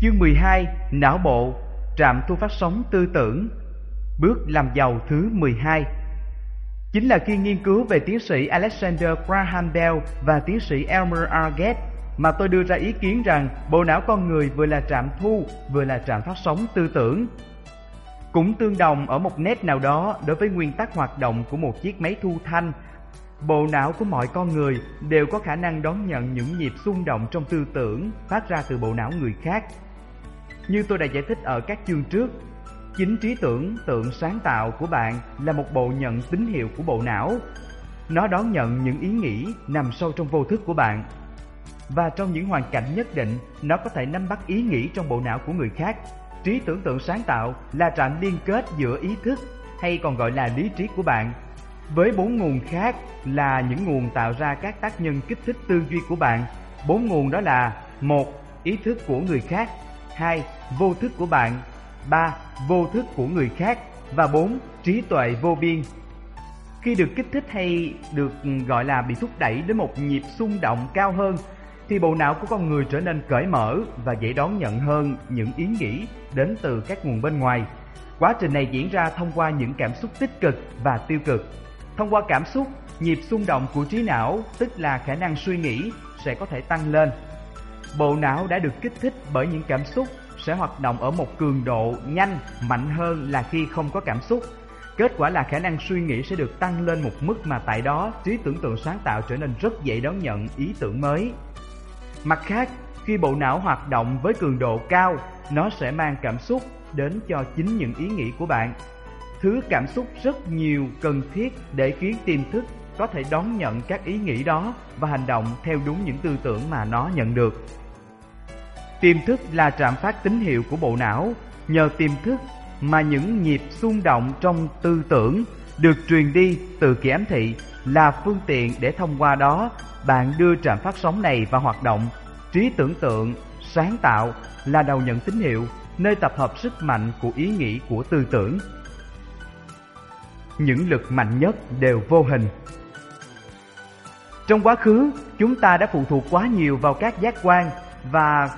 Chương 12 Não bộ, Trạm thu phát sóng tư tưởng, Bước làm giàu thứ 12 Chính là khi nghiên cứu về tiến sĩ Alexander Graham Bell và tiến sĩ Elmer R. Gates mà tôi đưa ra ý kiến rằng bộ não con người vừa là trạm thu, vừa là trạm phát sóng tư tưởng. Cũng tương đồng ở một nét nào đó đối với nguyên tắc hoạt động của một chiếc máy thu thanh, Bộ não của mọi con người đều có khả năng đón nhận những nhịp xung động trong tư tưởng phát ra từ bộ não người khác. Như tôi đã giải thích ở các chương trước, chính trí tưởng tượng sáng tạo của bạn là một bộ nhận tín hiệu của bộ não. Nó đón nhận những ý nghĩ nằm sâu trong vô thức của bạn. Và trong những hoàn cảnh nhất định, nó có thể nắm bắt ý nghĩ trong bộ não của người khác. Trí tưởng tượng sáng tạo là trạm liên kết giữa ý thức hay còn gọi là lý trí của bạn với bốn nguồn khác là những nguồn tạo ra các tác nhân kích thích tư duy của bạn. Bốn nguồn đó là một Ý thức của người khác 2. Vô thức của bạn 3. Vô thức của người khác và 4. Trí tuệ vô biên Khi được kích thích hay được ừ, gọi là bị thúc đẩy đến một nhịp xung động cao hơn thì bộ não của con người trở nên cởi mở và dễ đón nhận hơn những ý nghĩ đến từ các nguồn bên ngoài. Quá trình này diễn ra thông qua những cảm xúc tích cực và tiêu cực. Thông qua cảm xúc, nhịp xung động của trí não, tức là khả năng suy nghĩ, sẽ có thể tăng lên. Bộ não đã được kích thích bởi những cảm xúc sẽ hoạt động ở một cường độ nhanh, mạnh hơn là khi không có cảm xúc. Kết quả là khả năng suy nghĩ sẽ được tăng lên một mức mà tại đó trí tưởng tượng sáng tạo trở nên rất dễ đón nhận ý tưởng mới. Mặt khác, khi bộ não hoạt động với cường độ cao, nó sẽ mang cảm xúc đến cho chính những ý nghĩ của bạn thứ cảm xúc rất nhiều cần thiết để khiến tiềm thức có thể đón nhận các ý nghĩ đó và hành động theo đúng những tư tưởng mà nó nhận được. Tiềm thức là trạm phát tín hiệu của bộ não, nhờ tiềm thức mà những nhịp xung động trong tư tưởng được truyền đi từ kỳ ám thị là phương tiện để thông qua đó bạn đưa trạm phát sóng này vào hoạt động. Trí tưởng tượng, sáng tạo là đầu nhận tín hiệu, nơi tập hợp sức mạnh của ý nghĩ của tư tưởng những lực mạnh nhất đều vô hình. Trong quá khứ, chúng ta đã phụ thuộc quá nhiều vào các giác quan và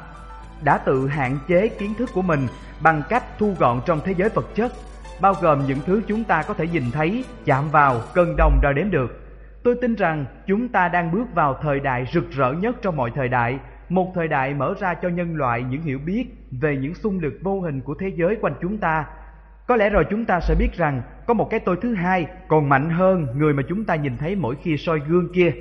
đã tự hạn chế kiến thức của mình bằng cách thu gọn trong thế giới vật chất, bao gồm những thứ chúng ta có thể nhìn thấy, chạm vào, cân đồng đo đếm được. Tôi tin rằng chúng ta đang bước vào thời đại rực rỡ nhất trong mọi thời đại, một thời đại mở ra cho nhân loại những hiểu biết về những xung lực vô hình của thế giới quanh chúng ta có lẽ rồi chúng ta sẽ biết rằng có một cái tôi thứ hai còn mạnh hơn người mà chúng ta nhìn thấy mỗi khi soi gương kia.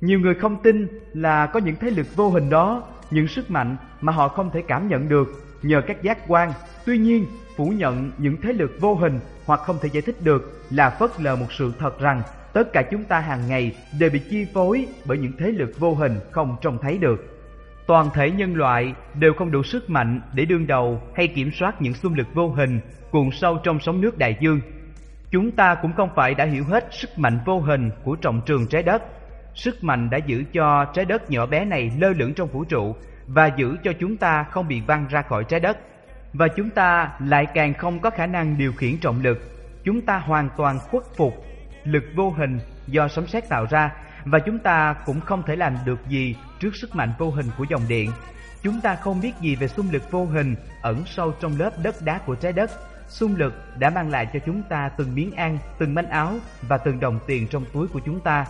Nhiều người không tin là có những thế lực vô hình đó, những sức mạnh mà họ không thể cảm nhận được nhờ các giác quan. Tuy nhiên, phủ nhận những thế lực vô hình hoặc không thể giải thích được là phớt lờ một sự thật rằng tất cả chúng ta hàng ngày đều bị chi phối bởi những thế lực vô hình không trông thấy được. Toàn thể nhân loại đều không đủ sức mạnh để đương đầu hay kiểm soát những xung lực vô hình cuộn sâu trong sóng nước đại dương. Chúng ta cũng không phải đã hiểu hết sức mạnh vô hình của trọng trường trái đất. Sức mạnh đã giữ cho trái đất nhỏ bé này lơ lửng trong vũ trụ và giữ cho chúng ta không bị văng ra khỏi trái đất. Và chúng ta lại càng không có khả năng điều khiển trọng lực. Chúng ta hoàn toàn khuất phục lực vô hình do sấm sét tạo ra và chúng ta cũng không thể làm được gì trước sức mạnh vô hình của dòng điện. Chúng ta không biết gì về xung lực vô hình ẩn sâu trong lớp đất đá của trái đất Xung lực đã mang lại cho chúng ta từng miếng ăn, từng manh áo và từng đồng tiền trong túi của chúng ta.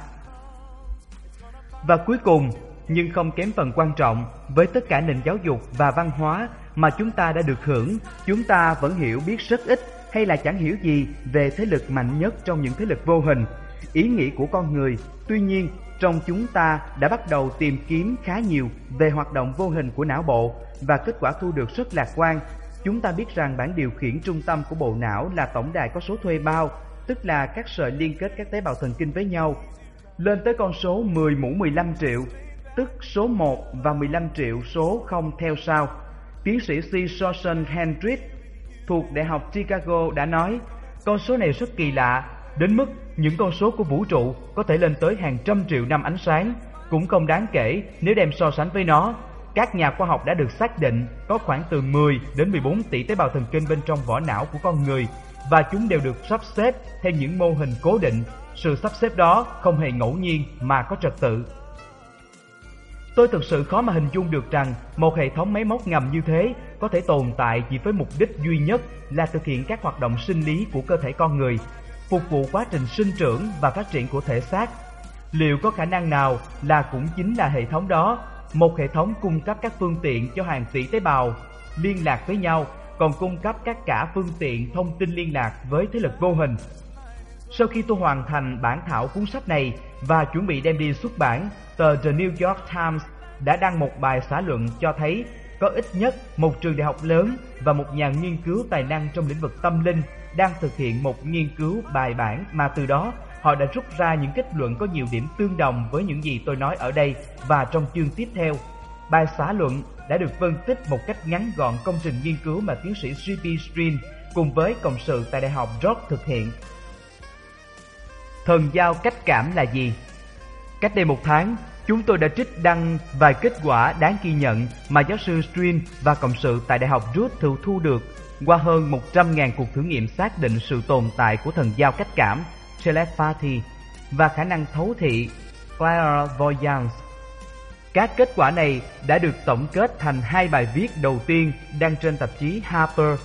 Và cuối cùng, nhưng không kém phần quan trọng, với tất cả nền giáo dục và văn hóa mà chúng ta đã được hưởng, chúng ta vẫn hiểu biết rất ít hay là chẳng hiểu gì về thế lực mạnh nhất trong những thế lực vô hình, ý nghĩ của con người. Tuy nhiên, trong chúng ta đã bắt đầu tìm kiếm khá nhiều về hoạt động vô hình của não bộ và kết quả thu được rất lạc quan Chúng ta biết rằng bản điều khiển trung tâm của bộ não là tổng đài có số thuê bao, tức là các sợi liên kết các tế bào thần kinh với nhau, lên tới con số 10 mũ 15 triệu, tức số 1 và 15 triệu số không theo sau. Tiến sĩ C. Sorson Hendricks thuộc Đại học Chicago đã nói, con số này rất kỳ lạ, đến mức những con số của vũ trụ có thể lên tới hàng trăm triệu năm ánh sáng, cũng không đáng kể nếu đem so sánh với nó các nhà khoa học đã được xác định có khoảng từ 10 đến 14 tỷ tế bào thần kinh bên trong vỏ não của con người và chúng đều được sắp xếp theo những mô hình cố định. Sự sắp xếp đó không hề ngẫu nhiên mà có trật tự. Tôi thực sự khó mà hình dung được rằng một hệ thống máy móc ngầm như thế có thể tồn tại chỉ với mục đích duy nhất là thực hiện các hoạt động sinh lý của cơ thể con người, phục vụ quá trình sinh trưởng và phát triển của thể xác. Liệu có khả năng nào là cũng chính là hệ thống đó, một hệ thống cung cấp các phương tiện cho hàng tỷ tế bào liên lạc với nhau, còn cung cấp các cả phương tiện thông tin liên lạc với thế lực vô hình sau khi tôi hoàn thành bản thảo cuốn sách này và chuẩn bị đem đi xuất bản, tờ The New York Times đã đăng một bài xã luận cho thấy có ít nhất một trường đại học lớn và một nhà nghiên cứu tài năng trong lĩnh vực tâm linh đang thực hiện một nghiên cứu bài bản mà từ đó họ đã rút ra những kết luận có nhiều điểm tương đồng với những gì tôi nói ở đây và trong chương tiếp theo. Bài xã luận đã được phân tích một cách ngắn gọn công trình nghiên cứu mà tiến sĩ G.P. Strin cùng với cộng sự tại Đại học York thực hiện Thần giao cách cảm là gì? Cách đây một tháng, chúng tôi đã trích đăng vài kết quả đáng ghi nhận mà giáo sư Strin và cộng sự tại Đại học Ruth thu thu được qua hơn 100.000 cuộc thử nghiệm xác định sự tồn tại của thần giao cách cảm telepathy và khả năng thấu thị clairvoyance. Các kết quả này đã được tổng kết thành hai bài viết đầu tiên đăng trên tạp chí Harper.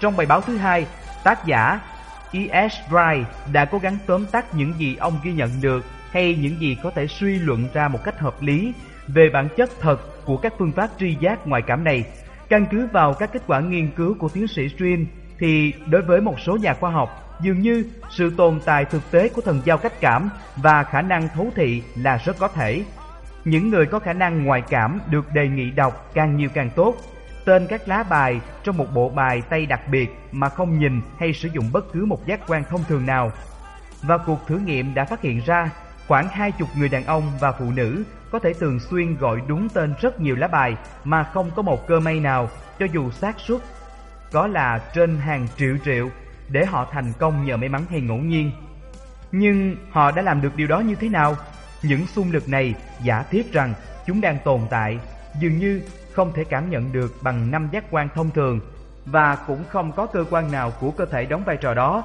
Trong bài báo thứ hai, tác giả E.S. Wright đã cố gắng tóm tắt những gì ông ghi nhận được hay những gì có thể suy luận ra một cách hợp lý về bản chất thật của các phương pháp tri giác ngoại cảm này. Căn cứ vào các kết quả nghiên cứu của tiến sĩ Stream thì đối với một số nhà khoa học, dường như sự tồn tại thực tế của thần giao cách cảm và khả năng thấu thị là rất có thể. Những người có khả năng ngoại cảm được đề nghị đọc càng nhiều càng tốt tên các lá bài trong một bộ bài tay đặc biệt mà không nhìn hay sử dụng bất cứ một giác quan thông thường nào. Và cuộc thử nghiệm đã phát hiện ra khoảng hai chục người đàn ông và phụ nữ có thể thường xuyên gọi đúng tên rất nhiều lá bài mà không có một cơ may nào cho dù xác suất có là trên hàng triệu triệu để họ thành công nhờ may mắn hay ngẫu nhiên. Nhưng họ đã làm được điều đó như thế nào? Những xung lực này giả thiết rằng chúng đang tồn tại, dường như không thể cảm nhận được bằng năm giác quan thông thường và cũng không có cơ quan nào của cơ thể đóng vai trò đó.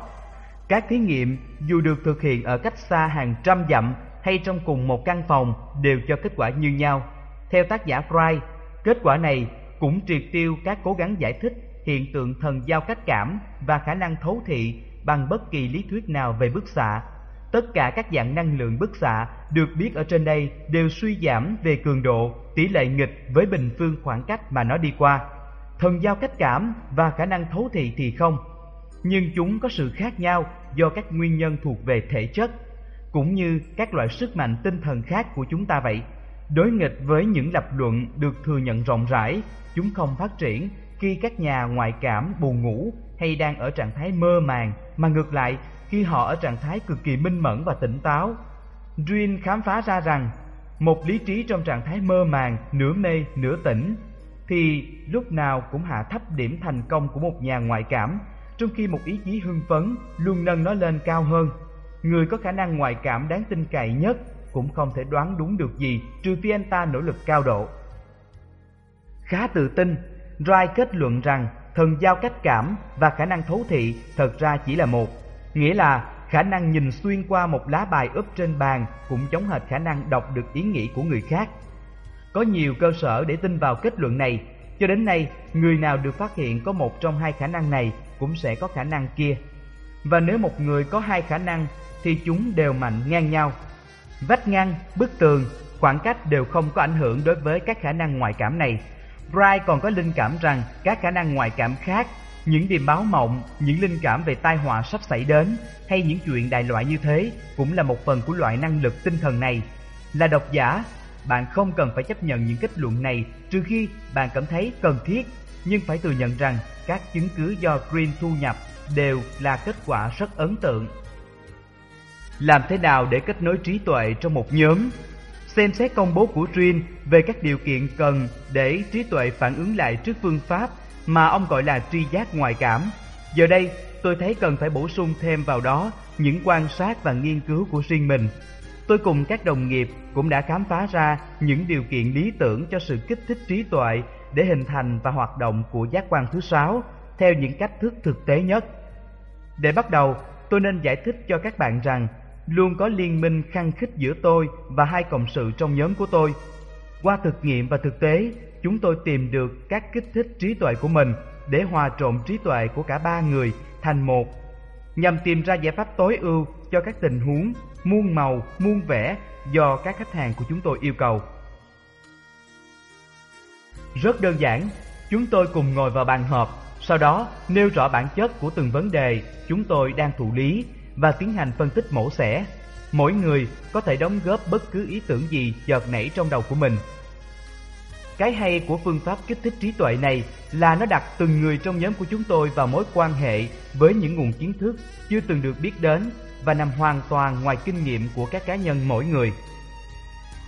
Các thí nghiệm dù được thực hiện ở cách xa hàng trăm dặm hay trong cùng một căn phòng đều cho kết quả như nhau. Theo tác giả Fry, kết quả này cũng triệt tiêu các cố gắng giải thích hiện tượng thần giao cách cảm và khả năng thấu thị bằng bất kỳ lý thuyết nào về bức xạ. Tất cả các dạng năng lượng bức xạ được biết ở trên đây đều suy giảm về cường độ, tỷ lệ nghịch với bình phương khoảng cách mà nó đi qua. Thần giao cách cảm và khả năng thấu thị thì không. Nhưng chúng có sự khác nhau do các nguyên nhân thuộc về thể chất, cũng như các loại sức mạnh tinh thần khác của chúng ta vậy. Đối nghịch với những lập luận được thừa nhận rộng rãi, chúng không phát triển khi các nhà ngoại cảm buồn ngủ hay đang ở trạng thái mơ màng, mà ngược lại khi họ ở trạng thái cực kỳ minh mẫn và tỉnh táo. dream khám phá ra rằng một lý trí trong trạng thái mơ màng, nửa mê, nửa tỉnh thì lúc nào cũng hạ thấp điểm thành công của một nhà ngoại cảm, trong khi một ý chí hưng phấn luôn nâng nó lên cao hơn. Người có khả năng ngoại cảm đáng tin cậy nhất cũng không thể đoán đúng được gì trừ phi anh ta nỗ lực cao độ. Khá tự tin, Rai kết luận rằng thần giao cách cảm và khả năng thấu thị thật ra chỉ là một Nghĩa là khả năng nhìn xuyên qua một lá bài úp trên bàn cũng giống hệt khả năng đọc được ý nghĩ của người khác. Có nhiều cơ sở để tin vào kết luận này, cho đến nay người nào được phát hiện có một trong hai khả năng này cũng sẽ có khả năng kia. Và nếu một người có hai khả năng thì chúng đều mạnh ngang nhau. Vách ngăn, bức tường, khoảng cách đều không có ảnh hưởng đối với các khả năng ngoại cảm này. Bright còn có linh cảm rằng các khả năng ngoại cảm khác những điềm báo mộng, những linh cảm về tai họa sắp xảy đến hay những chuyện đại loại như thế cũng là một phần của loại năng lực tinh thần này. Là độc giả, bạn không cần phải chấp nhận những kết luận này trừ khi bạn cảm thấy cần thiết, nhưng phải thừa nhận rằng các chứng cứ do Green thu nhập đều là kết quả rất ấn tượng. Làm thế nào để kết nối trí tuệ trong một nhóm? Xem xét công bố của Green về các điều kiện cần để trí tuệ phản ứng lại trước phương pháp mà ông gọi là tri giác ngoại cảm. Giờ đây, tôi thấy cần phải bổ sung thêm vào đó những quan sát và nghiên cứu của riêng mình. Tôi cùng các đồng nghiệp cũng đã khám phá ra những điều kiện lý tưởng cho sự kích thích trí tuệ để hình thành và hoạt động của giác quan thứ sáu theo những cách thức thực tế nhất. Để bắt đầu, tôi nên giải thích cho các bạn rằng luôn có liên minh khăng khích giữa tôi và hai cộng sự trong nhóm của tôi. Qua thực nghiệm và thực tế, chúng tôi tìm được các kích thích trí tuệ của mình để hòa trộn trí tuệ của cả ba người thành một, nhằm tìm ra giải pháp tối ưu cho các tình huống muôn màu, muôn vẻ do các khách hàng của chúng tôi yêu cầu. Rất đơn giản, chúng tôi cùng ngồi vào bàn họp, sau đó nêu rõ bản chất của từng vấn đề chúng tôi đang thụ lý và tiến hành phân tích mổ xẻ. Mỗi người có thể đóng góp bất cứ ý tưởng gì chợt nảy trong đầu của mình. Cái hay của phương pháp kích thích trí tuệ này là nó đặt từng người trong nhóm của chúng tôi vào mối quan hệ với những nguồn kiến thức chưa từng được biết đến và nằm hoàn toàn ngoài kinh nghiệm của các cá nhân mỗi người.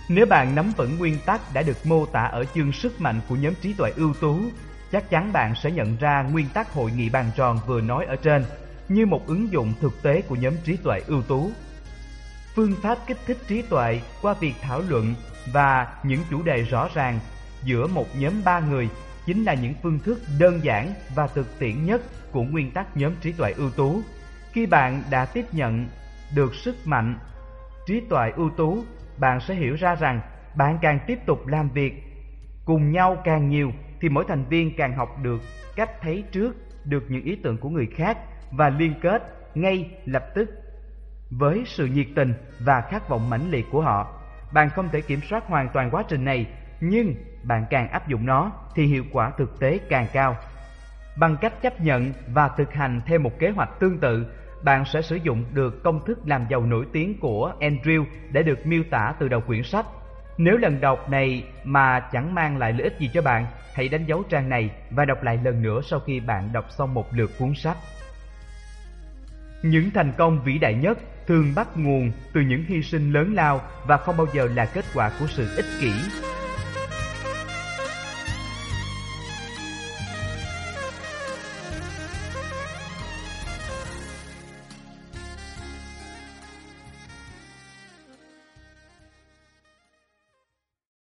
Nếu bạn nắm vững nguyên tắc đã được mô tả ở chương sức mạnh của nhóm trí tuệ ưu tú, chắc chắn bạn sẽ nhận ra nguyên tắc hội nghị bàn tròn vừa nói ở trên như một ứng dụng thực tế của nhóm trí tuệ ưu tú. Phương pháp kích thích trí tuệ qua việc thảo luận và những chủ đề rõ ràng giữa một nhóm ba người chính là những phương thức đơn giản và thực tiễn nhất của nguyên tắc nhóm trí tuệ ưu tú. Khi bạn đã tiếp nhận được sức mạnh trí tuệ ưu tú, bạn sẽ hiểu ra rằng bạn càng tiếp tục làm việc cùng nhau càng nhiều thì mỗi thành viên càng học được cách thấy trước được những ý tưởng của người khác và liên kết ngay lập tức với sự nhiệt tình và khát vọng mãnh liệt của họ. Bạn không thể kiểm soát hoàn toàn quá trình này, nhưng bạn càng áp dụng nó thì hiệu quả thực tế càng cao. Bằng cách chấp nhận và thực hành theo một kế hoạch tương tự, bạn sẽ sử dụng được công thức làm giàu nổi tiếng của Andrew để được miêu tả từ đầu quyển sách. Nếu lần đọc này mà chẳng mang lại lợi ích gì cho bạn, hãy đánh dấu trang này và đọc lại lần nữa sau khi bạn đọc xong một lượt cuốn sách. Những thành công vĩ đại nhất thường bắt nguồn từ những hy sinh lớn lao và không bao giờ là kết quả của sự ích kỷ